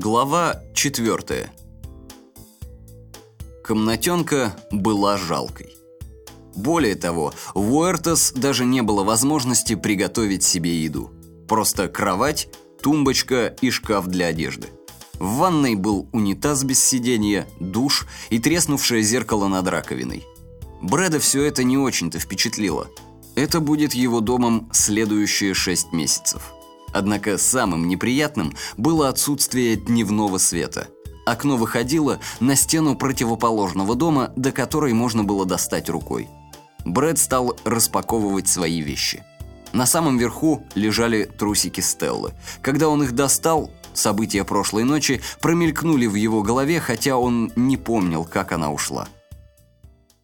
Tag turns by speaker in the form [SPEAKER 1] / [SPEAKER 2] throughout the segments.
[SPEAKER 1] Глава 4. Комнатенка была жалкой. Более того, в Уэртос даже не было возможности приготовить себе еду. Просто кровать, тумбочка и шкаф для одежды. В ванной был унитаз без сиденья, душ и треснувшее зеркало над раковиной. Брэда все это не очень-то впечатлило. Это будет его домом следующие шесть месяцев. Однако самым неприятным было отсутствие дневного света. Окно выходило на стену противоположного дома, до которой можно было достать рукой. Брэд стал распаковывать свои вещи. На самом верху лежали трусики Стеллы. Когда он их достал, события прошлой ночи промелькнули в его голове, хотя он не помнил, как она ушла.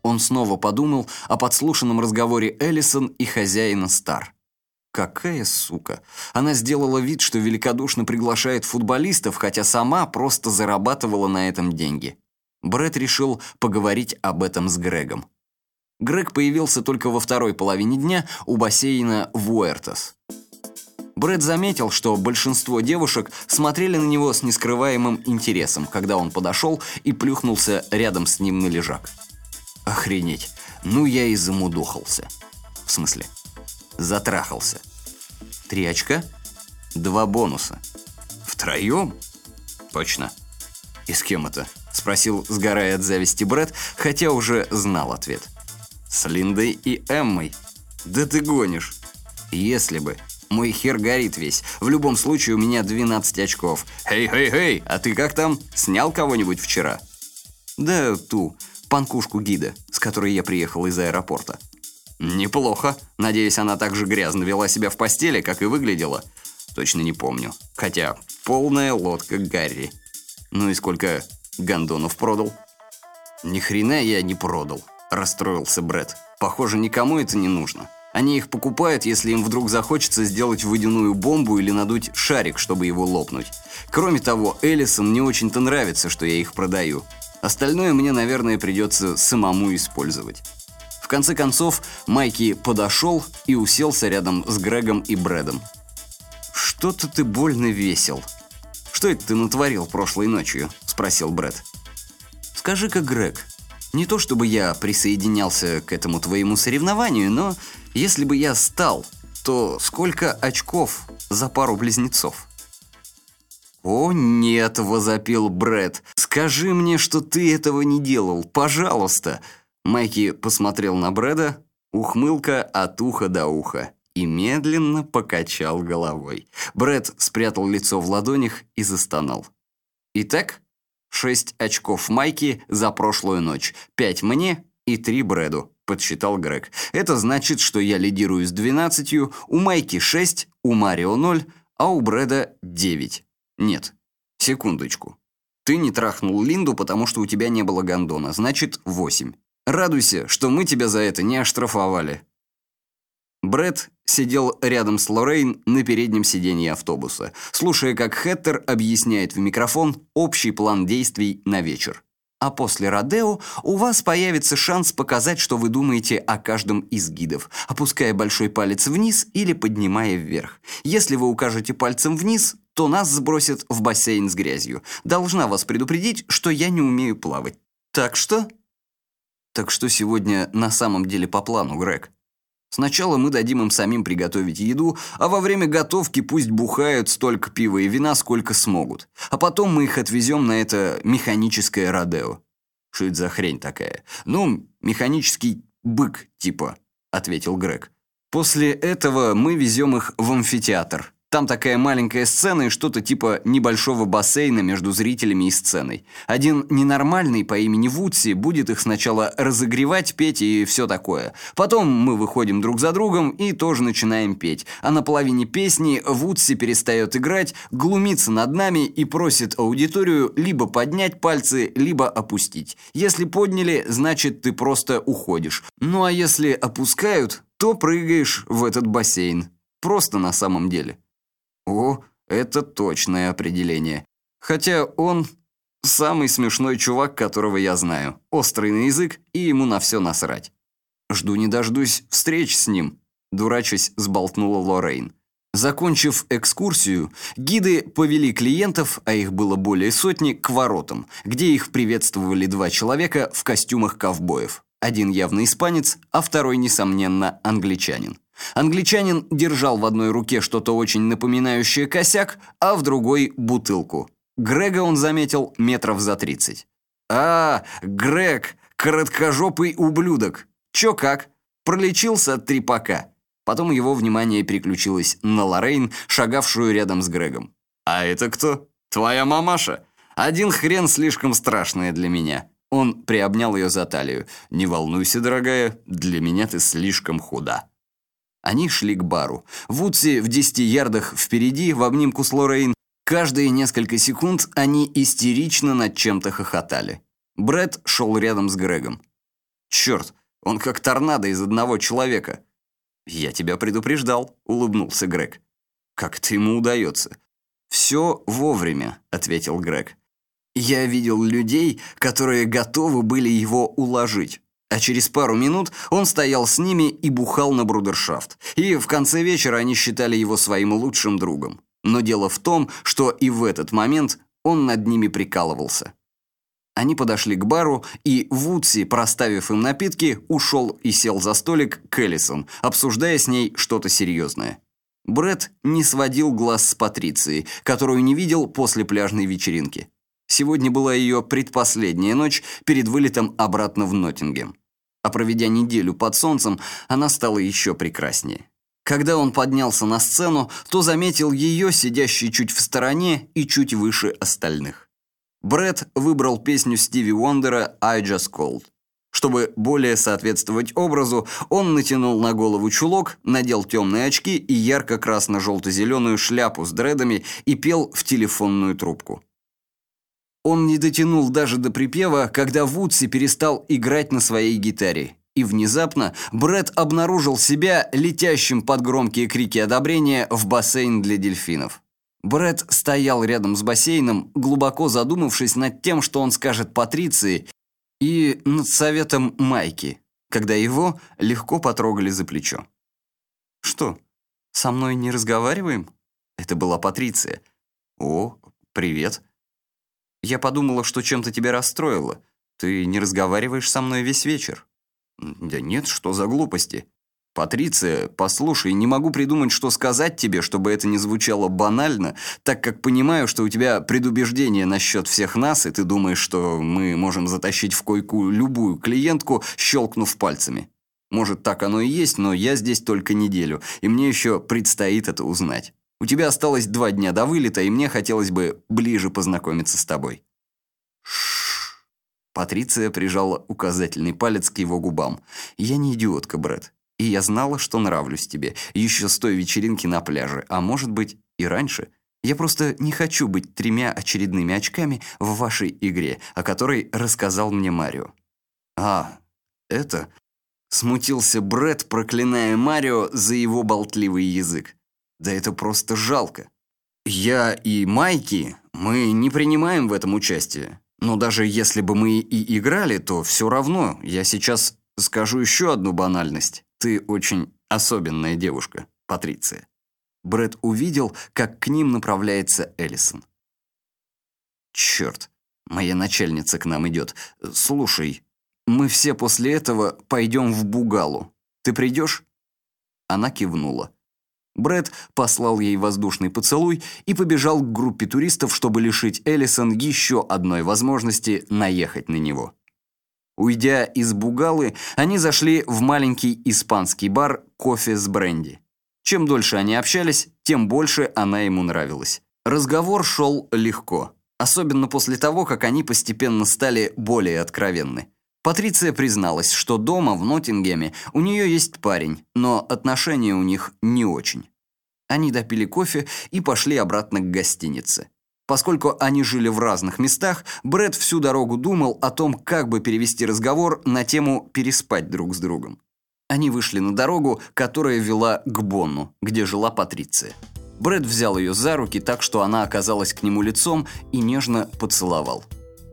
[SPEAKER 1] Он снова подумал о подслушанном разговоре Эллисон и хозяина Стар. Какая сука! Она сделала вид, что великодушно приглашает футболистов, хотя сама просто зарабатывала на этом деньги. Брэд решил поговорить об этом с Грегом. Грег появился только во второй половине дня у бассейна Вуэртос. Брэд заметил, что большинство девушек смотрели на него с нескрываемым интересом, когда он подошел и плюхнулся рядом с ним на лежак. Охренеть, ну я и замудохался. В смысле? Затрахался. Три очка? Два бонуса. Втроем? Точно. И с кем это? Спросил, сгорая от зависти Брэд, хотя уже знал ответ. С Линдой и Эммой. Да ты гонишь. Если бы. Мой хер горит весь. В любом случае у меня 12 очков. Хей-хей-хей, а ты как там? Снял кого-нибудь вчера? Да ту, панкушку гида, с которой я приехал из аэропорта. Неплохо. Надеюсь, она так же грязно вела себя в постели, как и выглядела. Точно не помню. Хотя, полная лодка Гарри. Ну и сколько гондонов продал? Ни хрена я не продал, расстроился Бред. Похоже, никому это не нужно. Они их покупают, если им вдруг захочется сделать водяную бомбу или надуть шарик, чтобы его лопнуть. Кроме того, Эллисон не очень-то нравится, что я их продаю. Остальное мне, наверное, придется самому использовать. Конце концов, Майки подошел и уселся рядом с Грегом и Брэдом. «Что-то ты больно весел. Что это ты натворил прошлой ночью?» – спросил Брэд. «Скажи-ка, Грег, не то чтобы я присоединялся к этому твоему соревнованию, но если бы я стал, то сколько очков за пару близнецов?» «О, нет!» – возопил Брэд. «Скажи мне, что ты этого не делал, пожалуйста!» Майки посмотрел на Брэда, ухмылка от уха до уха, и медленно покачал головой. Брэд спрятал лицо в ладонях и застонал. «Итак, шесть очков Майки за прошлую ночь, пять мне и три Брэду», — подсчитал Грег. «Это значит, что я лидирую с двенадцатью, у Майки шесть, у Марио ноль, а у Брэда девять. Нет, секундочку. Ты не трахнул Линду, потому что у тебя не было гондона, значит, восемь. Радуйся, что мы тебя за это не оштрафовали». Бред сидел рядом с Лоррейн на переднем сиденье автобуса, слушая, как Хэттер объясняет в микрофон общий план действий на вечер. А после Родео у вас появится шанс показать, что вы думаете о каждом из гидов, опуская большой палец вниз или поднимая вверх. Если вы укажете пальцем вниз, то нас сбросят в бассейн с грязью. Должна вас предупредить, что я не умею плавать. Так что так что сегодня на самом деле по плану, Грег? Сначала мы дадим им самим приготовить еду, а во время готовки пусть бухают столько пива и вина, сколько смогут. А потом мы их отвезем на это механическое родео. Что это за хрень такая? Ну, механический бык, типа, ответил Грег. После этого мы везем их в амфитеатр. Там такая маленькая сцена и что-то типа небольшого бассейна между зрителями и сценой. Один ненормальный по имени Вудси будет их сначала разогревать, петь и все такое. Потом мы выходим друг за другом и тоже начинаем петь. А на половине песни Вудси перестает играть, глумится над нами и просит аудиторию либо поднять пальцы, либо опустить. Если подняли, значит ты просто уходишь. Ну а если опускают, то прыгаешь в этот бассейн. Просто на самом деле. О, это точное определение. Хотя он самый смешной чувак, которого я знаю. Острый на язык, и ему на все насрать. Жду не дождусь встреч с ним, дурачась сболтнула Лоррейн. Закончив экскурсию, гиды повели клиентов, а их было более сотни, к воротам, где их приветствовали два человека в костюмах ковбоев. Один явно испанец, а второй, несомненно, англичанин. Англичанин держал в одной руке что-то очень напоминающее косяк, а в другой – бутылку. Грега он заметил метров за тридцать. «А, Грег, короткожопый ублюдок! Чё как? Пролечился от трепака?» Потом его внимание переключилось на Лоррейн, шагавшую рядом с Грегом. «А это кто? Твоя мамаша? Один хрен слишком страшная для меня». Он приобнял ее за талию. «Не волнуйся, дорогая, для меня ты слишком худа». Они шли к бару. Вудси в десяти ярдах впереди, в обнимку с Лоррейн. Каждые несколько секунд они истерично над чем-то хохотали. Брэд шел рядом с Грегом. «Черт, он как торнадо из одного человека. «Я тебя предупреждал», — улыбнулся Грег. «Как это ему удается?» «Все вовремя», — ответил Грег. «Я видел людей, которые готовы были его уложить». А через пару минут он стоял с ними и бухал на брудершафт. И в конце вечера они считали его своим лучшим другом. Но дело в том, что и в этот момент он над ними прикалывался. Они подошли к бару, и Вудси, проставив им напитки, ушел и сел за столик к Эллисон, обсуждая с ней что-то серьезное. Бред не сводил глаз с Патрицией, которую не видел после пляжной вечеринки. Сегодня была ее предпоследняя ночь перед вылетом обратно в Ноттингем. А проведя неделю под солнцем, она стала еще прекраснее. Когда он поднялся на сцену, то заметил ее, сидящей чуть в стороне и чуть выше остальных. Брэд выбрал песню Стиви Уондера «I Just Called». Чтобы более соответствовать образу, он натянул на голову чулок, надел темные очки и ярко-красно-желто-зеленую шляпу с дредами и пел в телефонную трубку. Он не дотянул даже до припева, когда Вудси перестал играть на своей гитаре. И внезапно Брэд обнаружил себя летящим под громкие крики одобрения в бассейн для дельфинов. Брэд стоял рядом с бассейном, глубоко задумавшись над тем, что он скажет Патриции, и над советом Майки, когда его легко потрогали за плечо. «Что, со мной не разговариваем?» Это была Патриция. «О, привет. Я подумала, что чем-то тебя расстроило. Ты не разговариваешь со мной весь вечер». «Да нет, что за глупости?» «Патриция, послушай, не могу придумать, что сказать тебе, чтобы это не звучало банально, так как понимаю, что у тебя предубеждение насчет всех нас, и ты думаешь, что мы можем затащить в койку любую клиентку, щелкнув пальцами. Может, так оно и есть, но я здесь только неделю, и мне еще предстоит это узнать. У тебя осталось два дня до вылета, и мне хотелось бы ближе познакомиться с тобой». Шш. Патриция прижала указательный палец к его губам. «Я не идиотка, Брэд. И я знала, что нравлюсь тебе, еще с той вечеринки на пляже, а может быть и раньше. Я просто не хочу быть тремя очередными очками в вашей игре, о которой рассказал мне Марио». «А, это...» Смутился Бред, проклиная Марио за его болтливый язык. «Да это просто жалко. Я и Майки, мы не принимаем в этом участие. Но даже если бы мы и играли, то все равно я сейчас скажу еще одну банальность. Ты очень особенная девушка, Патриция». Брэд увидел, как к ним направляется Эллисон. «Черт, моя начальница к нам идет. Слушай, мы все после этого пойдем в Бугалу. Ты придешь?» Она кивнула. Брэд послал ей воздушный поцелуй и побежал к группе туристов, чтобы лишить Эллисон еще одной возможности наехать на него. Уйдя из Бугалы, они зашли в маленький испанский бар «Кофе с бренди». Чем дольше они общались, тем больше она ему нравилась. Разговор шел легко, особенно после того, как они постепенно стали более откровенны. Патриция призналась, что дома в Ноттингеме у нее есть парень, но отношения у них не очень. Они допили кофе и пошли обратно к гостинице. Поскольку они жили в разных местах, Брэд всю дорогу думал о том, как бы перевести разговор на тему переспать друг с другом. Они вышли на дорогу, которая вела к Бонну, где жила Патриция. Брэд взял ее за руки так, что она оказалась к нему лицом и нежно поцеловал.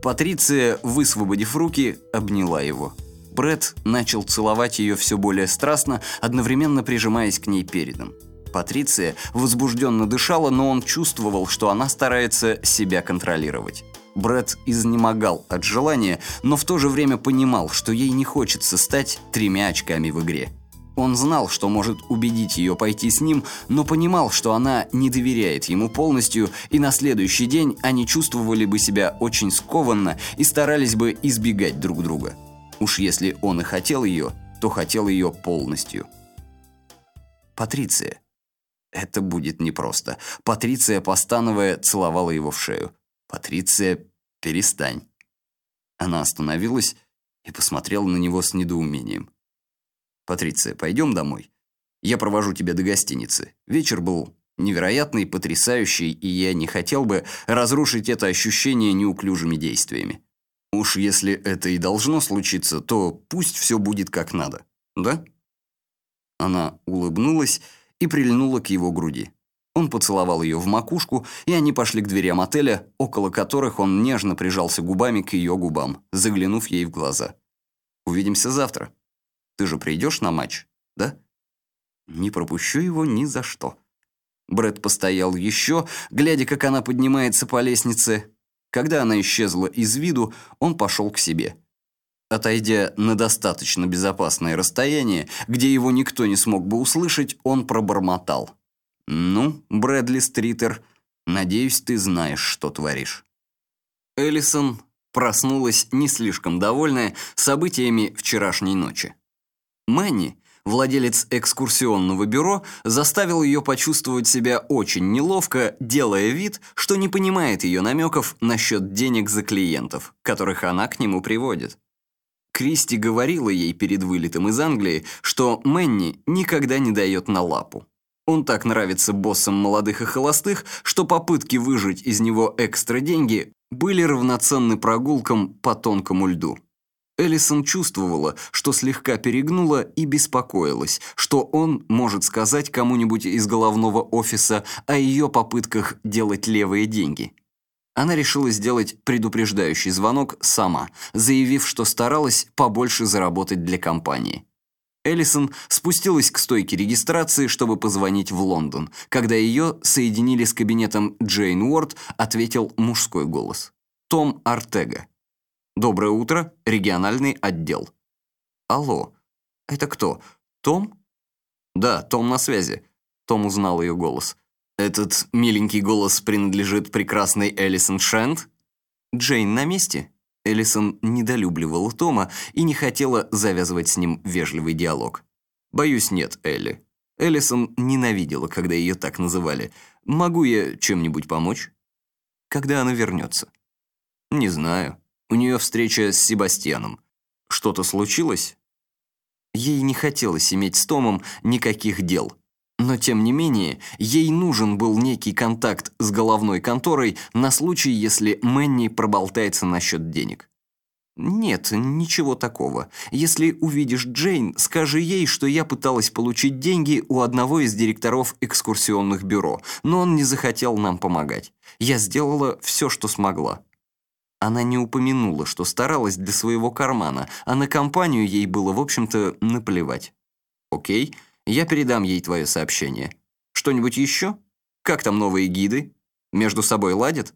[SPEAKER 1] Патриция, высвободив руки, обняла его. Брэд начал целовать ее все более страстно, одновременно прижимаясь к ней передом. Патриция возбужденно дышала, но он чувствовал, что она старается себя контролировать. Брэд изнемогал от желания, но в то же время понимал, что ей не хочется стать тремя очками в игре. Он знал, что может убедить ее пойти с ним, но понимал, что она не доверяет ему полностью, и на следующий день они чувствовали бы себя очень скованно и старались бы избегать друг друга. Уж если он и хотел ее, то хотел ее полностью. Патриция. Это будет непросто. Патриция, постановая, целовала его в шею. Патриция, перестань. Она остановилась и посмотрела на него с недоумением. «Патриция, пойдем домой? Я провожу тебя до гостиницы. Вечер был невероятный, потрясающий, и я не хотел бы разрушить это ощущение неуклюжими действиями. Уж если это и должно случиться, то пусть все будет как надо, да?» Она улыбнулась и прильнула к его груди. Он поцеловал ее в макушку, и они пошли к дверям отеля, около которых он нежно прижался губами к ее губам, заглянув ей в глаза. «Увидимся завтра. Ты же придешь на матч, да?» «Не пропущу его ни за что». Брэд постоял еще, глядя, как она поднимается по лестнице. Когда она исчезла из виду, он пошел к себе. Отойдя на достаточно безопасное расстояние, где его никто не смог бы услышать, он пробормотал – «Ну, Брэдли Стритер, надеюсь, ты знаешь, что творишь». Эллисон проснулась не слишком довольная событиями вчерашней ночи. Мэнни, владелец экскурсионного бюро, заставил ее почувствовать себя очень неловко, делая вид, что не понимает ее намеков насчет денег за клиентов, которых она к нему приводит. Кристи говорила ей перед вылетом из Англии, что Мэнни никогда не дает на лапу. Он так нравится боссам молодых и холостых, что попытки выжить из него экстра деньги были равноценны прогулкам по тонкому льду. Эллисон чувствовала, что слегка перегнула и беспокоилась, что он может сказать кому-нибудь из головного офиса о ее попытках делать левые деньги. Она решила сделать предупреждающий звонок сама, заявив, что старалась побольше заработать для компании. Эллисон спустилась к стойке регистрации, чтобы позвонить в Лондон. Когда ее соединили с кабинетом Джейн Уорд, ответил мужской голос. Том Артега. «Доброе утро, региональный отдел». «Алло, это кто? Том?» «Да, Том на связи». Том узнал ее голос. «Этот миленький голос принадлежит прекрасной Эллисон Шент?» «Джейн на месте?» Эллисон недолюбливала Тома и не хотела завязывать с ним вежливый диалог. «Боюсь, нет, Элли». Эллисон ненавидела, когда ее так называли. «Могу я чем-нибудь помочь?» «Когда она вернется?» «Не знаю. У нее встреча с Себастьяном. Что-то случилось?» Ей не хотелось иметь с Томом никаких дел. Но тем не менее, ей нужен был некий контакт с головной конторой на случай, если Мэнни проболтается насчет денег. «Нет, ничего такого. Если увидишь Джейн, скажи ей, что я пыталась получить деньги у одного из директоров экскурсионных бюро, но он не захотел нам помогать. Я сделала все, что смогла». Она не упомянула, что старалась для своего кармана, а на компанию ей было, в общем-то, наплевать. «Окей». Я передам ей твое сообщение. Что-нибудь еще? Как там новые гиды? Между собой ладят?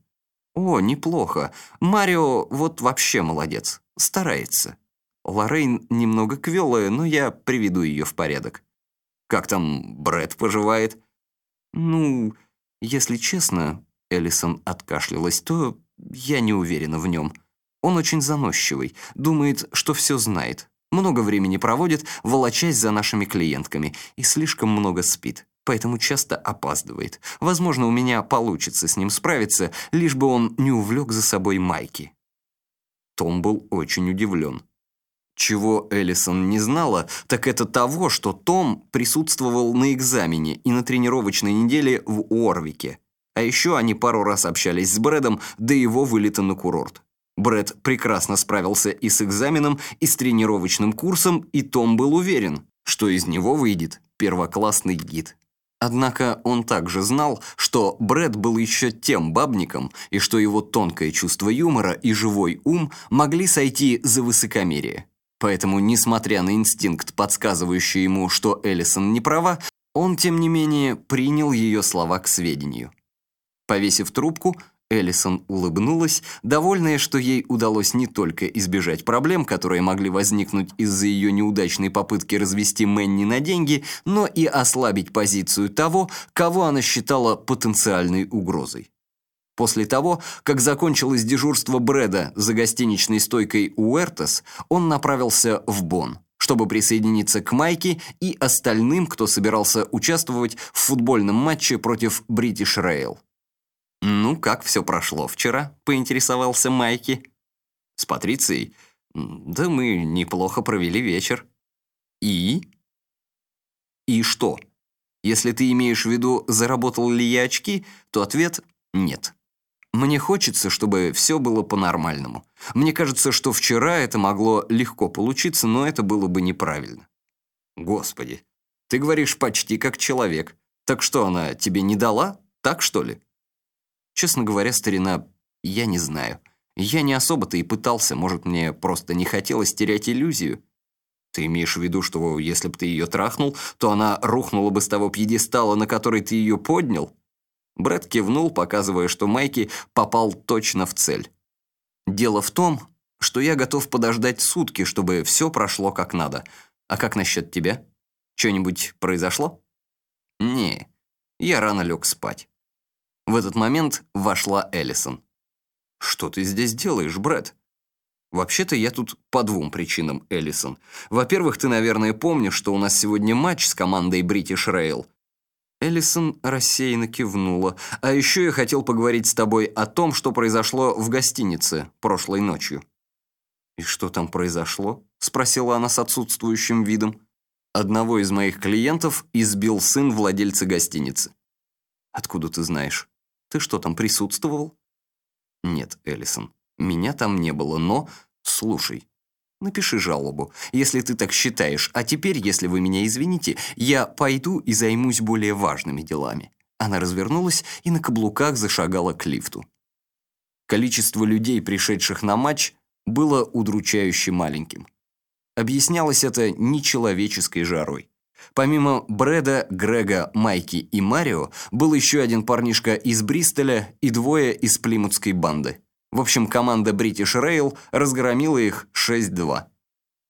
[SPEAKER 1] О, неплохо. Марио вот вообще молодец. Старается. Лоррейн немного квелая, но я приведу ее в порядок. Как там Брэд поживает? Ну, если честно, Эллисон откашлялась, то я не уверена в нем. Он очень заносчивый, думает, что все знает. Много времени проводит, волочась за нашими клиентками, и слишком много спит, поэтому часто опаздывает. Возможно, у меня получится с ним справиться, лишь бы он не увлек за собой Майки. Том был очень удивлен. Чего Эллисон не знала, так это того, что Том присутствовал на экзамене и на тренировочной неделе в Уорвике. А еще они пару раз общались с Брэдом до его вылета на курорт. Брэд прекрасно справился и с экзаменом, и с тренировочным курсом, и Том был уверен, что из него выйдет первоклассный гид. Однако он также знал, что Брэд был еще тем бабником, и что его тонкое чувство юмора и живой ум могли сойти за высокомерие. Поэтому, несмотря на инстинкт, подсказывающий ему, что Эллисон не права, Он, тем не менее, принял ее слова к сведению. Повесив трубку, Эллисон улыбнулась, довольная, что ей удалось не только избежать проблем, которые могли возникнуть из-за ее неудачной попытки развести Мэнни на деньги, но и ослабить позицию того, кого она считала потенциальной угрозой. После того, как закончилось дежурство Брэда за гостиничной стойкой Уэртес, он направился в Бонн, чтобы присоединиться к Майке и остальным, кто собирался участвовать в футбольном матче против British Rail. «Ну, как все прошло вчера?» – поинтересовался Майки. «С Патрицией? Да мы неплохо провели вечер». «И?» «И что? Если ты имеешь в виду, заработал ли я очки, то ответ – нет». Мне хочется, чтобы все было по-нормальному. Мне кажется, что вчера это могло легко получиться, но это было бы неправильно. Господи, ты говоришь почти как человек. Так что она тебе не дала? Так что ли? Честно говоря, старина, я не знаю. Я не особо-то и пытался, может, мне просто не хотелось терять иллюзию. Ты имеешь в виду, что если бы ты ее трахнул, то она рухнула бы с того пьедестала, на который ты ее поднял? Брэд кивнул, показывая, что Майки попал точно в цель. «Дело в том, что я готов подождать сутки, чтобы все прошло как надо. А как насчет тебя? Что-нибудь произошло?» «Не, я рано лег спать». В этот момент вошла Эллисон. «Что ты здесь делаешь, Брэд?» «Вообще-то я тут по двум причинам, Эллисон. Во-первых, ты, наверное, помнишь, что у нас сегодня матч с командой British Rail. Эллисон рассеянно кивнула. «А еще я хотел поговорить с тобой о том, что произошло в гостинице прошлой ночью». «И что там произошло?» – спросила она с отсутствующим видом. «Одного из моих клиентов избил сын владельца гостиницы». «Откуда ты знаешь? Ты что, там присутствовал?» «Нет, Эллисон, меня там не было, но...» «Слушай, Напиши жалобу, если ты так считаешь. А теперь, если вы меня извините, я пойду и займусь более важными делами». Она развернулась и на каблуках зашагала к лифту. Количество людей, пришедших на матч, было удручающе маленьким. Объяснялось это нечеловеческой жарой. Помимо Брэда, Грега, Майки и Марио, был еще один парнишка из Бристоля и двое из плимутской банды. В общем, команда British Rail разгромила их 6-2.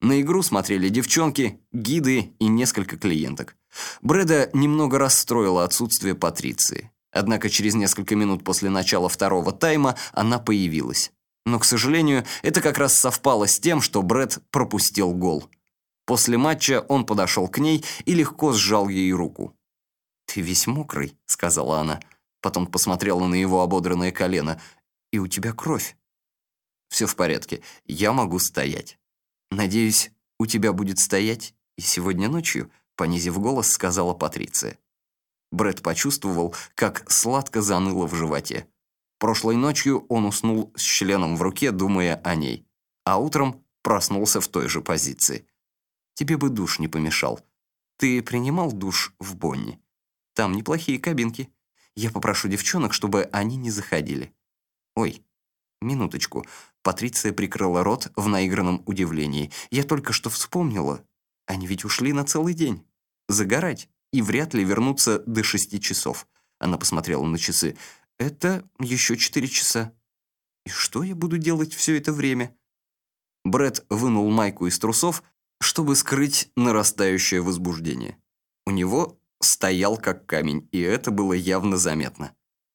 [SPEAKER 1] На игру смотрели девчонки, гиды и несколько клиенток. Брэда немного расстроило отсутствие Патриции. Однако через несколько минут после начала второго тайма она появилась. Но, к сожалению, это как раз совпало с тем, что Брэд пропустил гол. После матча он подошел к ней и легко сжал ей руку. «Ты весь мокрый», — сказала она. Потом посмотрела на его ободранное колено и у тебя кровь. Все в порядке, я могу стоять. Надеюсь, у тебя будет стоять и сегодня ночью, понизив голос, сказала Патриция. Брэд почувствовал, как сладко заныло в животе. Прошлой ночью он уснул с членом в руке, думая о ней, а утром проснулся в той же позиции. Тебе бы душ не помешал. Ты принимал душ в Бонне? Там неплохие кабинки. Я попрошу девчонок, чтобы они не заходили. «Ой, минуточку». Патриция прикрыла рот в наигранном удивлении. «Я только что вспомнила. Они ведь ушли на целый день. Загорать. И вряд ли вернутся до шести часов». Она посмотрела на часы. «Это еще четыре часа. И что я буду делать все это время?» Бред вынул майку из трусов, чтобы скрыть нарастающее возбуждение. У него стоял как камень, и это было явно заметно.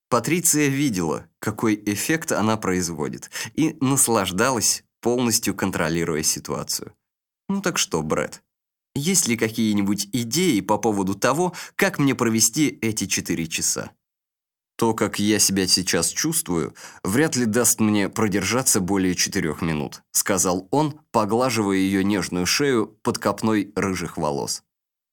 [SPEAKER 1] Патриция видела, какой эффект она производит, и наслаждалась, полностью контролируя ситуацию. Ну так что, Брэд, есть ли какие-нибудь идеи по поводу того, как мне провести эти четыре часа? То, как я себя сейчас чувствую, вряд ли даст мне продержаться более четырех минут, сказал он, поглаживая ее нежную шею под копной рыжих волос.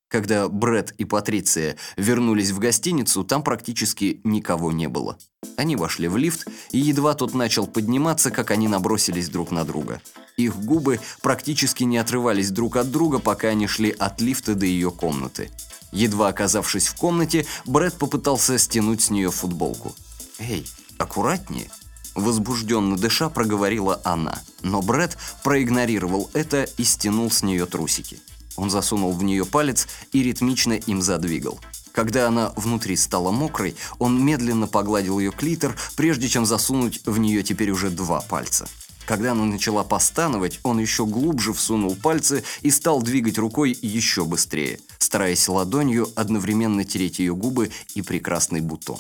[SPEAKER 1] Когда Бред и Патриция вернулись в гостиницу, там практически никого не было. Они вошли в лифт, и едва тот начал подниматься, как они набросились друг на друга. Их губы практически не отрывались друг от друга, пока они шли от лифта до ее комнаты. Едва оказавшись в комнате, Бред попытался стянуть с нее футболку. «Эй, аккуратнее!» Возбужденно дыша проговорила она, но Бред проигнорировал это и стянул с нее трусики. Он засунул в нее палец и ритмично им задвигал. Когда она внутри стала мокрой, он медленно погладил ее клитор, прежде чем засунуть в нее теперь уже два пальца. Когда она начала постановать, он еще глубже всунул пальцы и стал двигать рукой еще быстрее, стараясь ладонью одновременно тереть ее губы и прекрасный бутон.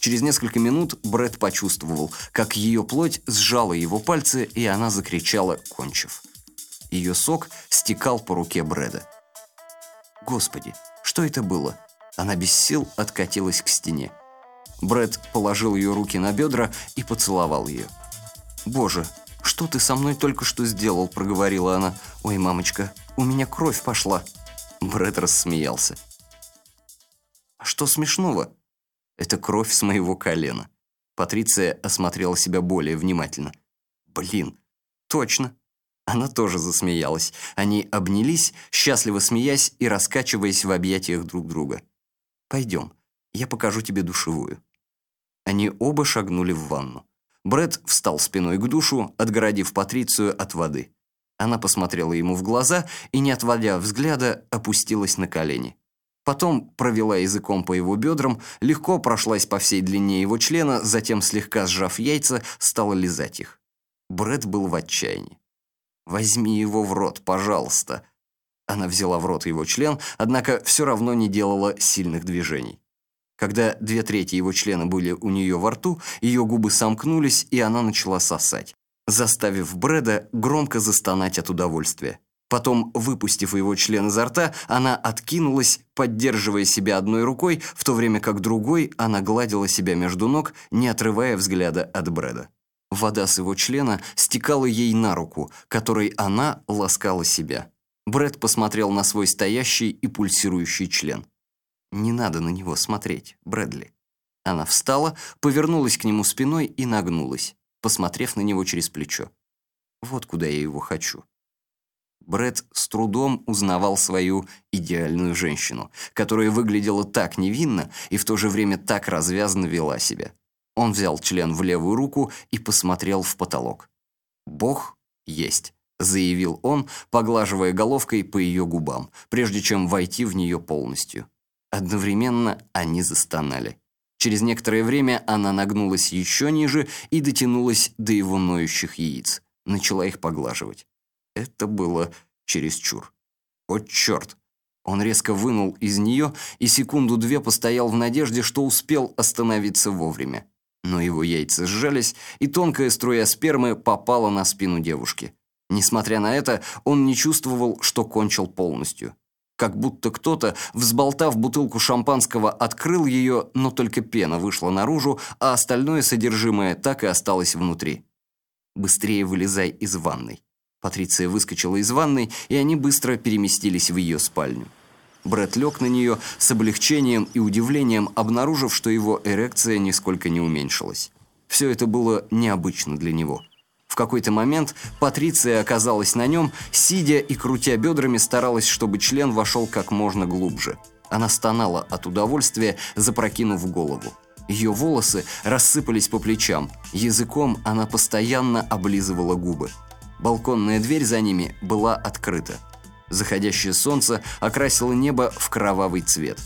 [SPEAKER 1] Через несколько минут Брэд почувствовал, как ее плоть сжала его пальцы, и она закричала, кончив. Ее сок стекал по руке Брэда. Господи, что это было? Она без сил откатилась к стене. Брэд положил ее руки на бедра и поцеловал ее. «Боже, что ты со мной только что сделал?» – проговорила она. «Ой, мамочка, у меня кровь пошла». Брэд рассмеялся. «А что смешного?» «Это кровь с моего колена». Патриция осмотрела себя более внимательно. «Блин, точно». Она тоже засмеялась. Они обнялись, счастливо смеясь и раскачиваясь в объятиях друг друга. «Пойдем, я покажу тебе душевую». Они оба шагнули в ванну. Бред встал спиной к душу, отгородив Патрицию от воды. Она посмотрела ему в глаза и, не отводя взгляда, опустилась на колени. Потом провела языком по его бедрам, легко прошлась по всей длине его члена, затем, слегка сжав яйца, стала лизать их. Бред был в отчаянии. «Возьми его в рот, пожалуйста». Она взяла в рот его член, однако все равно не делала сильных движений. Когда две трети его члена были у нее во рту, ее губы сомкнулись, и она начала сосать, заставив Брэда громко застонать от удовольствия. Потом, выпустив его член изо рта, она откинулась, поддерживая себя одной рукой, в то время как другой она гладила себя между ног, не отрывая взгляда от Брэда. Вода с его члена стекала ей на руку, которой она ласкала себя. Брэд посмотрел на свой стоящий и пульсирующий член. Не надо на него смотреть, Брэдли. Она встала, повернулась к нему спиной и нагнулась, посмотрев на него через плечо. Вот куда я его хочу. Брэд с трудом узнавал свою идеальную женщину, которая выглядела так невинно и в то же время так развязно вела себя. Он взял член в левую руку и посмотрел в потолок. «Бог есть», — заявил он, поглаживая головкой по ее губам, прежде чем войти в нее полностью. Одновременно они застонали. Через некоторое время она нагнулась еще ниже и дотянулась до его ноющих яиц. Начала их поглаживать. Это было чересчур. «О, черт!» Он резко вынул из нее и секунду-две постоял в надежде, что успел остановиться вовремя. Но его яйца сжались, и тонкая струя спермы попала на спину девушки. Несмотря на это, он не чувствовал, что кончил полностью как будто кто-то, взболтав бутылку шампанского, открыл ее, но только пена вышла наружу, а остальное содержимое так и осталось внутри. «Быстрее вылезай из ванной». Патриция выскочила из ванной, и они быстро переместились в ее спальню. Брэд лег на нее с облегчением и удивлением, обнаружив, что его эрекция нисколько не уменьшилась. Все это было необычно для него – какой-то момент Патриция оказалась на нем, сидя и крутя бедрами, старалась, чтобы член вошел как можно глубже. Она стонала от удовольствия, запрокинув голову. Ее волосы рассыпались по плечам. Языком она постоянно облизывала губы. Балконная дверь за ними была открыта. Заходящее солнце окрасило небо в кровавый цвет.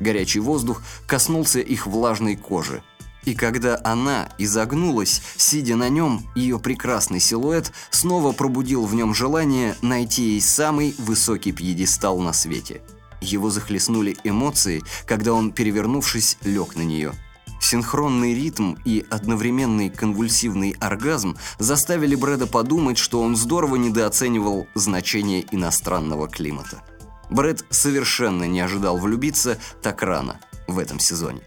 [SPEAKER 1] Горячий воздух коснулся их влажной кожи. И когда она изогнулась, сидя на нем, ее прекрасный силуэт снова пробудил в нем желание найти ей самый высокий пьедестал на свете. Его захлестнули эмоции, когда он, перевернувшись, лег на нее. Синхронный ритм и одновременный конвульсивный оргазм заставили Брэда подумать, что он здорово недооценивал значение иностранного климата. Брэд совершенно не ожидал влюбиться так рано в этом сезоне.